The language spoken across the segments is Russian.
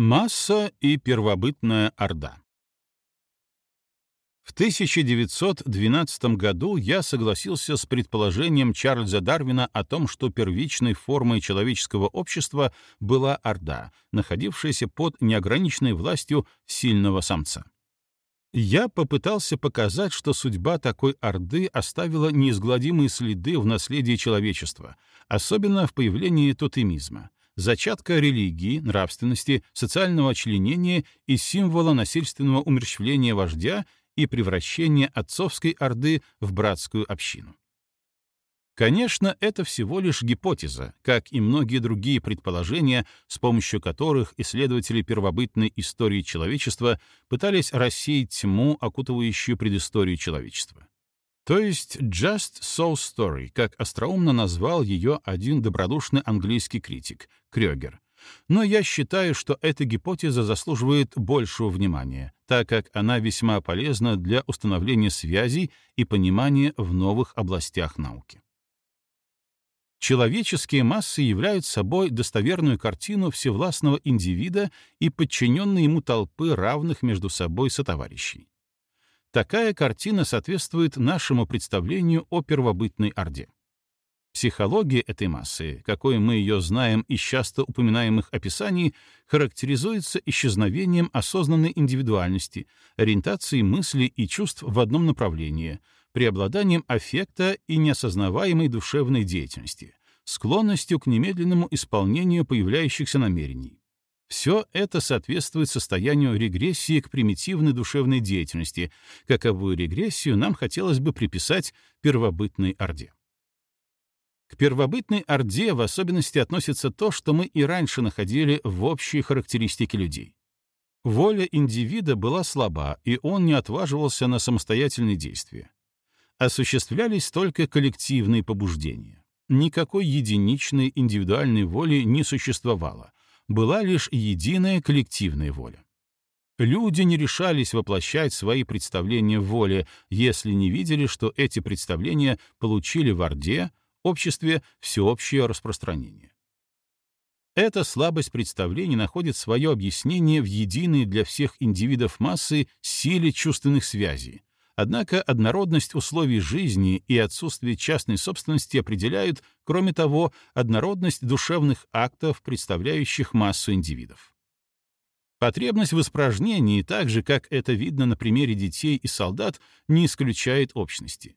Масса и первобытная Орда В 1912 году я согласился с предположением Чарльза Дарвина о том, что первичной формой человеческого общества была Орда, находившаяся под неограниченной властью сильного самца. Я попытался показать, что судьба такой Орды оставила неизгладимые следы в наследии человечества, особенно в появлении тотемизма — зачатка религии, нравственности, социального членения и символа насильственного умерщвления вождя и превращения отцовской орды в братскую общину. Конечно, это всего лишь гипотеза, как и многие другие предположения, с помощью которых исследователи первобытной истории человечества пытались рассеять тьму, окутывающую предысторию человечества. То есть «just so story», как остроумно назвал ее один добродушный английский критик, Крёгер. Но я считаю, что эта гипотеза заслуживает большего внимания, так как она весьма полезна для установления связей и понимания в новых областях науки. Человеческие массы являются собой достоверную картину всевластного индивида и подчиненной ему толпы равных между собой сотоварищей. Такая картина соответствует нашему представлению о первобытной Орде. Психология этой массы, какой мы ее знаем из часто упоминаемых описаний, характеризуется исчезновением осознанной индивидуальности, ориентацией мыслей и чувств в одном направлении, преобладанием аффекта и неосознаваемой душевной деятельности, склонностью к немедленному исполнению появляющихся намерений, все это соответствует состоянию регрессии к примитивной душевной деятельности, каковую регрессию нам хотелось бы приписать первобытной Орде. К первобытной Орде в особенности относится то, что мы и раньше находили в общей характеристике людей. Воля индивида была слаба, и он не отваживался на самостоятельные действия. Осуществлялись только коллективные побуждения. Никакой единичной индивидуальной воли не существовало, была лишь единая коллективная воля. Люди не решались воплощать свои представления в воле, если не видели, что эти представления получили в Орде, обществе, всеобщее распространение. Эта слабость представлений находит свое объяснение в единой для всех индивидов массы силе чувственных связей, Однако однородность условий жизни и отсутствие частной собственности определяют, кроме того, однородность душевных актов, представляющих массу индивидов. Потребность в испражнении, так же, как это видно на примере детей и солдат, не исключает общности.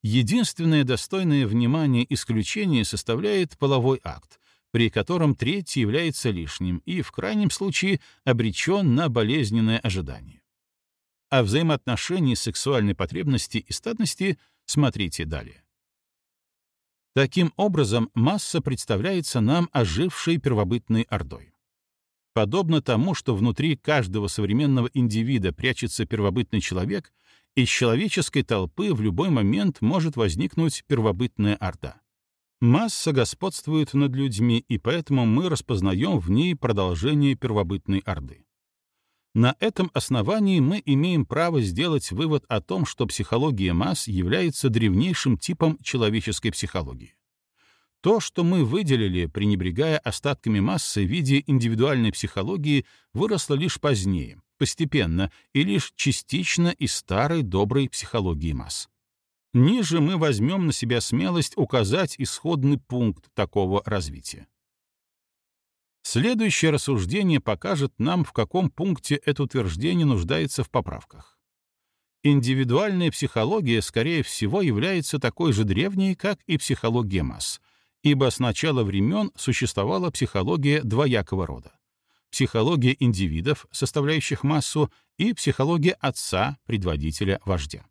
Единственное достойное внимания исключение составляет половой акт, при котором третий является лишним и, в крайнем случае, обречен на болезненное ожидание. О взаимоотношении сексуальной потребности и статности смотрите далее. Таким образом, масса представляется нам ожившей первобытной ордой. Подобно тому, что внутри каждого современного индивида прячется первобытный человек, из человеческой толпы в любой момент может возникнуть первобытная орда. Масса господствует над людьми, и поэтому мы распознаем в ней продолжение первобытной орды. На этом основании мы имеем право сделать вывод о том, что психология масс является древнейшим типом человеческой психологии. То, что мы выделили, пренебрегая остатками массы в виде индивидуальной психологии, выросло лишь позднее, постепенно и лишь частично из старой доброй психологии масс. Ниже мы возьмем на себя смелость указать исходный пункт такого развития. Следующее рассуждение покажет нам, в каком пункте это утверждение нуждается в поправках. Индивидуальная психология, скорее всего, является такой же древней, как и психология масс, ибо с начала времен существовала психология двоякого рода. Психология индивидов, составляющих массу, и психология отца, предводителя, вождя.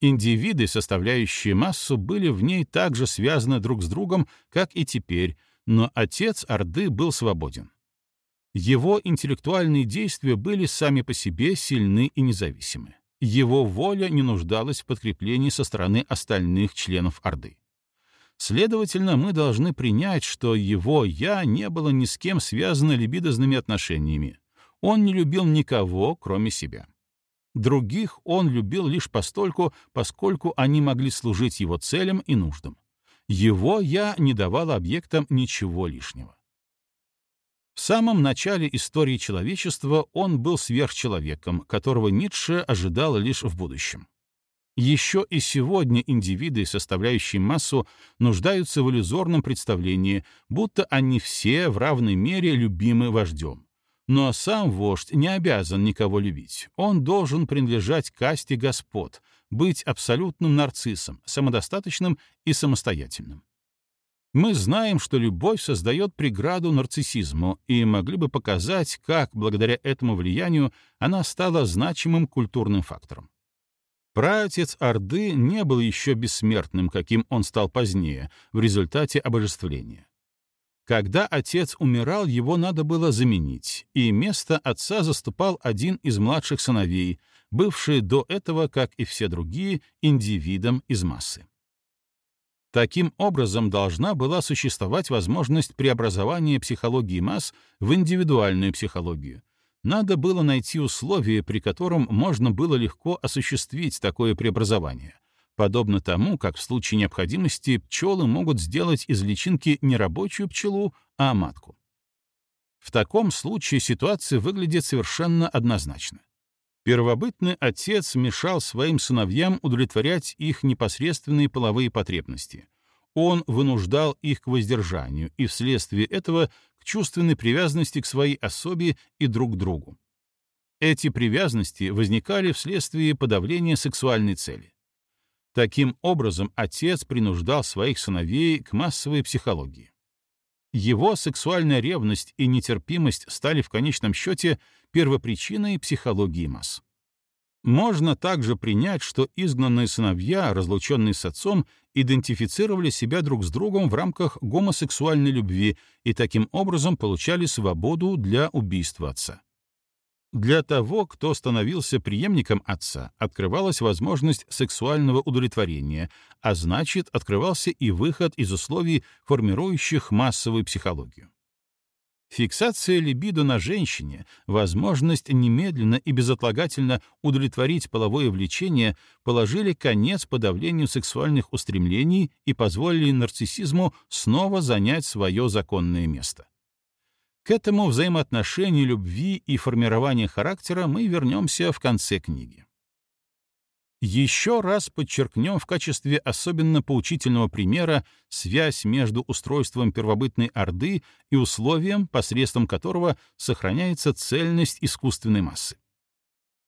Индивиды, составляющие массу, были в ней так же связаны друг с другом, как и теперь, но отец Орды был свободен. Его интеллектуальные действия были сами по себе сильны и независимы. Его воля не нуждалась в подкреплении со стороны остальных членов Орды. Следовательно, мы должны принять, что его «я» не было ни с кем связано либидозными отношениями. Он не любил никого, кроме себя. Других он любил лишь постольку, поскольку они могли служить его целям и нуждам. Его я не давал объектам ничего лишнего. В самом начале истории человечества он был сверхчеловеком, которого Ницше ожидал лишь в будущем. Еще и сегодня индивиды, составляющие массу, нуждаются в иллюзорном представлении, будто они все в равной мере любимы вождем. Но сам вождь не обязан никого любить. Он должен принадлежать касте господ, быть абсолютным нарциссом, самодостаточным и самостоятельным. Мы знаем, что любовь создает преграду нарциссизму, и могли бы показать, как благодаря этому влиянию она стала значимым культурным фактором. Праотец Орды не был еще бессмертным, каким он стал позднее, в результате обожествления. Когда отец умирал, его надо было заменить, и место отца заступал один из младших сыновей, бывший до этого, как и все другие, индивидом из массы. Таким образом, должна была существовать возможность преобразования психологии масс в индивидуальную психологию. Надо было найти условия, при котором можно было легко осуществить такое преобразование, подобно тому, как в случае необходимости пчелы могут сделать из личинки не рабочую пчелу, а матку. В таком случае ситуация выглядит совершенно однозначно. Первобытный отец мешал своим сыновьям удовлетворять их непосредственные половые потребности. Он вынуждал их к воздержанию и вследствие этого к чувственной привязанности к своей особе и друг к другу. Эти привязанности возникали вследствие подавления сексуальной цели. Таким образом, отец принуждал своих сыновей к массовой психологии. Его сексуальная ревность и нетерпимость стали в конечном счете первопричиной психологии масс. Можно также принять, что изгнанные сыновья, разлученные с отцом, идентифицировали себя друг с другом в рамках гомосексуальной любви и таким образом получали свободу для убийства отца. Для того, кто становился преемником отца, открывалась возможность сексуального удовлетворения, а значит, открывался и выход из условий, формирующих массовую психологию. Фиксация либидо на женщине, возможность немедленно и безотлагательно удовлетворить половое влечение положили конец подавлению сексуальных устремлений и позволили нарциссизму снова занять свое законное место. К этому взаимоотношению любви и формирования характера мы вернемся в конце книги. Еще раз подчеркнем в качестве особенно поучительного примера связь между устройством первобытной Орды и условием, посредством которого сохраняется цельность искусственной массы.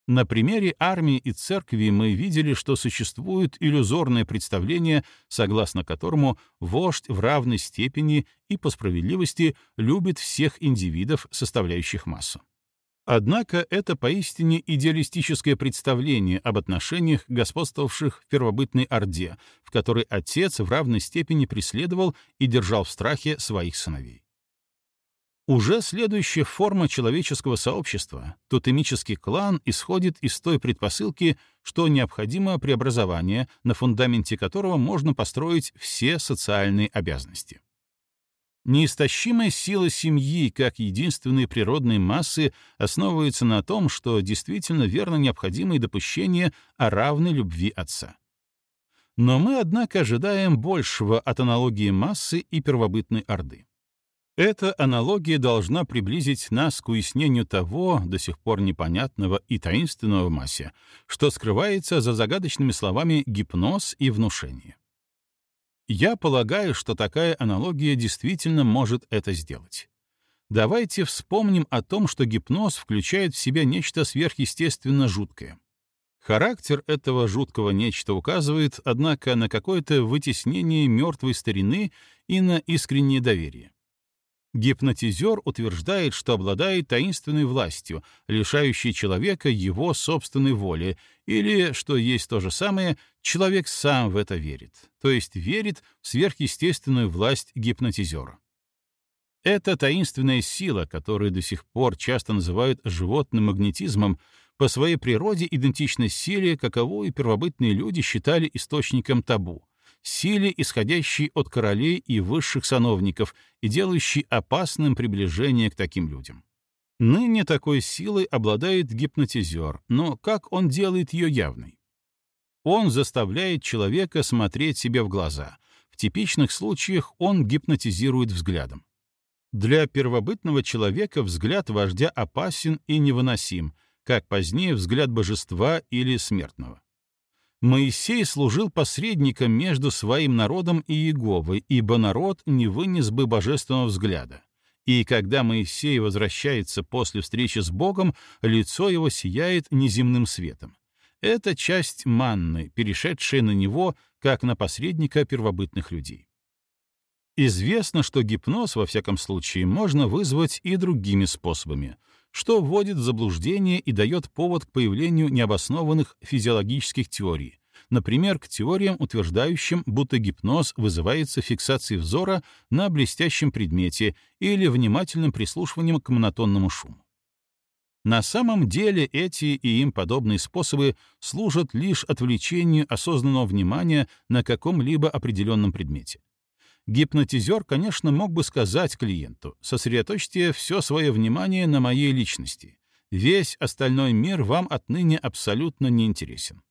На примере армии и церкви мы видели, что существует иллюзорное представление, согласно которому вождь в равной степени и по справедливости любит всех индивидов, составляющих массу. Однако это поистине идеалистическое представление об отношениях, господствовавших в первобытной Орде, в которой отец в равной степени преследовал и держал в страхе своих сыновей. Уже следующая форма человеческого сообщества, тотемический клан, исходит из той предпосылки, что необходимо преобразование, на фундаменте которого можно построить все социальные обязанности. Неистощимая сила семьи как единственной природной массы основывается на том, что действительно верно необходимые допущения о равной любви отца. Но мы, однако, ожидаем большего от аналогии массы и первобытной орды. Эта аналогия должна приблизить нас к уяснению того, до сих пор непонятного и таинственного в массе, что скрывается за загадочными словами «гипноз» и «внушение». Я полагаю, что такая аналогия действительно может это сделать. Давайте вспомним о том, что гипноз включает в себя нечто сверхъестественно жуткое. Характер этого жуткого нечто указывает, однако, на какое-то вытеснение мертвой старины и на искреннее доверие. Гипнотизер утверждает, что обладает таинственной властью, лишающей человека его собственной воли, или, что есть то же самое, человек сам в это верит, то есть верит в сверхъестественную власть гипнотизера. Эта таинственная сила, которую до сих пор часто называют животным магнетизмом, по своей природе идентична силе, каковую первобытные люди считали источником табу, силе, исходящей от королей и высших сановников и делающей опасным приближение к таким людям. Ныне такой силой обладает гипнотизер, но как он делает ее явной? Он заставляет человека смотреть себе в глаза. В типичных случаях он гипнотизирует взглядом. Для первобытного человека взгляд вождя опасен и невыносим, как позднее взгляд божества или смертного. Моисей служил посредником между своим народом и Иеговой, ибо народ не вынес бы божественного взгляда. И когда Моисей возвращается после встречи с Богом, лицо его сияет неземным светом. Это часть манны, перешедшая на него, как на посредника первобытных людей. Известно, что гипноз, во всяком случае, можно вызвать и другими способами, что вводит в заблуждение и дает повод к появлению необоснованных физиологических теорий, например, к теориям, утверждающим, будто гипноз вызывается фиксацией взора на блестящем предмете или внимательным прислушиванием к монотонному шуму. На самом деле эти и им подобные способы служат лишь отвлечению осознанного внимания на каком-либо определенном предмете. Гипнотизер, конечно, мог бы сказать клиенту, сосредоточьте все свое внимание на моей личности. Весь остальной мир вам отныне абсолютно не интересен.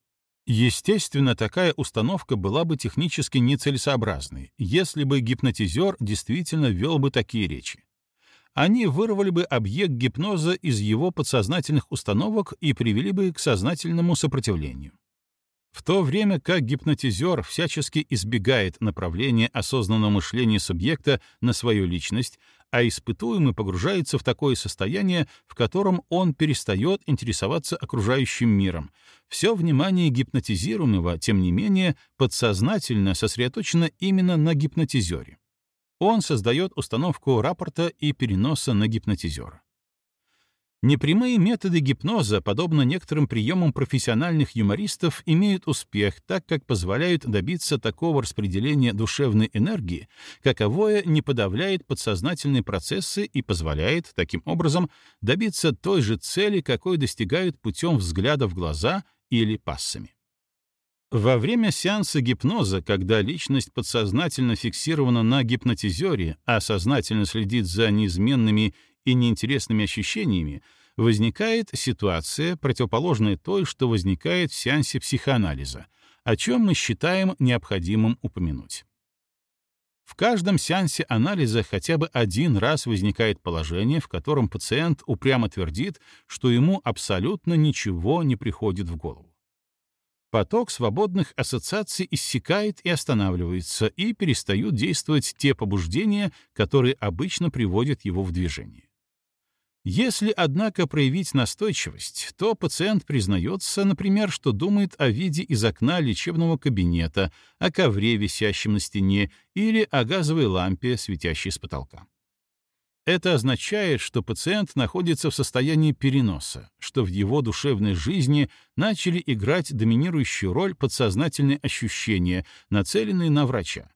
Естественно, такая установка была бы технически нецелесообразной, если бы гипнотизер действительно вел бы такие речи они вырвали бы объект гипноза из его подсознательных установок и привели бы к сознательному сопротивлению. В то время как гипнотизер всячески избегает направления осознанного мышления субъекта на свою личность, а испытуемый погружается в такое состояние, в котором он перестает интересоваться окружающим миром. Все внимание гипнотизируемого, тем не менее, подсознательно сосредоточено именно на гипнотизере он создает установку рапорта и переноса на гипнотизера. Непрямые методы гипноза, подобно некоторым приемам профессиональных юмористов, имеют успех, так как позволяют добиться такого распределения душевной энергии, каковое не подавляет подсознательные процессы и позволяет, таким образом, добиться той же цели, какой достигают путем взгляда в глаза или пассами. Во время сеанса гипноза, когда личность подсознательно фиксирована на гипнотизере, а сознательно следит за неизменными и неинтересными ощущениями, возникает ситуация, противоположная той, что возникает в сеансе психоанализа, о чем мы считаем необходимым упомянуть. В каждом сеансе анализа хотя бы один раз возникает положение, в котором пациент упрямо твердит, что ему абсолютно ничего не приходит в голову поток свободных ассоциаций иссякает и останавливается, и перестают действовать те побуждения, которые обычно приводят его в движение. Если, однако, проявить настойчивость, то пациент признается, например, что думает о виде из окна лечебного кабинета, о ковре, висящем на стене, или о газовой лампе, светящей с потолка. Это означает, что пациент находится в состоянии переноса, что в его душевной жизни начали играть доминирующую роль подсознательные ощущения, нацеленные на врача.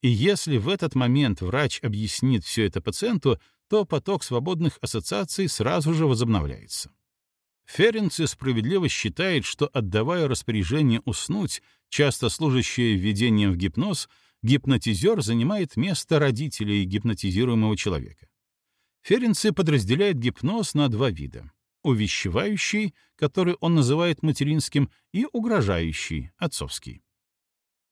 И если в этот момент врач объяснит все это пациенту, то поток свободных ассоциаций сразу же возобновляется. Ференци справедливо считает, что отдавая распоряжение уснуть, часто служащее введением в гипноз, гипнотизер занимает место родителей гипнотизируемого человека. Ференци подразделяет гипноз на два вида — увещевающий, который он называет материнским, и угрожающий, отцовский.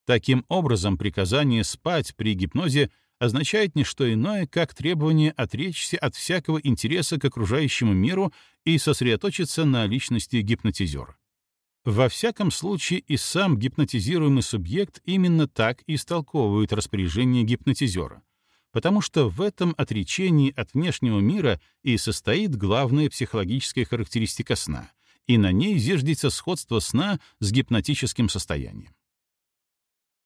Таким образом, приказание спать при гипнозе означает не что иное, как требование отречься от всякого интереса к окружающему миру и сосредоточиться на личности гипнотизера. Во всяком случае, и сам гипнотизируемый субъект именно так и истолковывает распоряжение гипнотизера — потому что в этом отречении от внешнего мира и состоит главная психологическая характеристика сна, и на ней зиждется сходство сна с гипнотическим состоянием.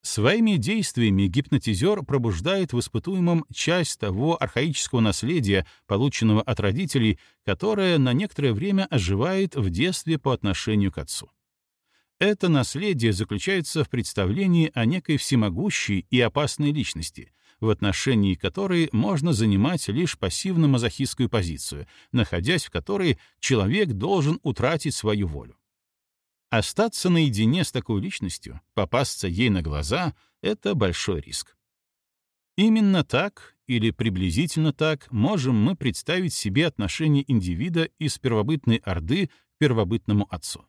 Своими действиями гипнотизер пробуждает в испытуемом часть того архаического наследия, полученного от родителей, которое на некоторое время оживает в детстве по отношению к отцу. Это наследие заключается в представлении о некой всемогущей и опасной личности, в отношении которой можно занимать лишь пассивно-мазохистскую позицию, находясь в которой человек должен утратить свою волю. Остаться наедине с такой личностью, попасться ей на глаза — это большой риск. Именно так, или приблизительно так, можем мы представить себе отношение индивида из первобытной Орды к первобытному отцу.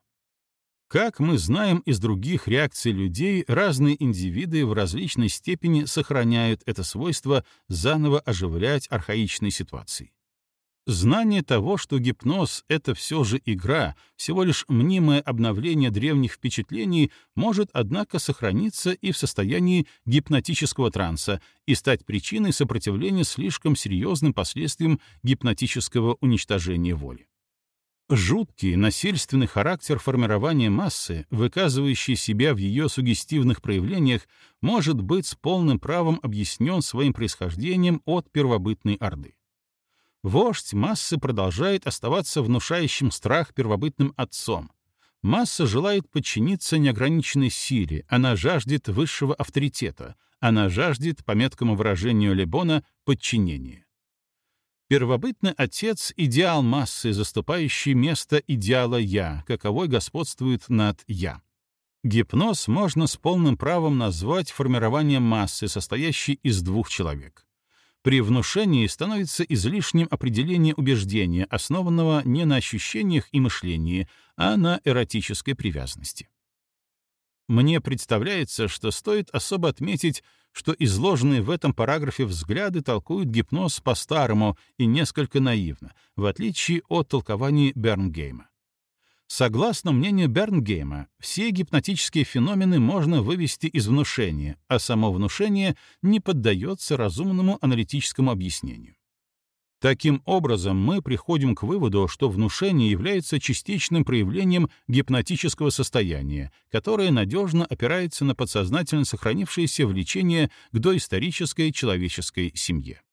Как мы знаем из других реакций людей, разные индивиды в различной степени сохраняют это свойство заново оживлять архаичные ситуации. Знание того, что гипноз — это все же игра, всего лишь мнимое обновление древних впечатлений, может, однако, сохраниться и в состоянии гипнотического транса и стать причиной сопротивления слишком серьезным последствиям гипнотического уничтожения воли. Жуткий, насильственный характер формирования массы, выказывающий себя в ее сугестивных проявлениях, может быть с полным правом объяснен своим происхождением от первобытной Орды. Вождь массы продолжает оставаться внушающим страх первобытным отцом. Масса желает подчиниться неограниченной силе, она жаждет высшего авторитета, она жаждет, по меткому выражению Лебона, подчинения. Первобытный отец — идеал массы, заступающий место идеала «я», каковой господствует над «я». Гипноз можно с полным правом назвать формированием массы, состоящей из двух человек при внушении становится излишним определение убеждения, основанного не на ощущениях и мышлении, а на эротической привязанности. Мне представляется, что стоит особо отметить, что изложенные в этом параграфе взгляды толкуют гипноз по-старому и несколько наивно, в отличие от толкований Бернгейма. Согласно мнению Бернгейма, все гипнотические феномены можно вывести из внушения, а само внушение не поддается разумному аналитическому объяснению. Таким образом, мы приходим к выводу, что внушение является частичным проявлением гипнотического состояния, которое надежно опирается на подсознательно сохранившееся влечение к доисторической человеческой семье.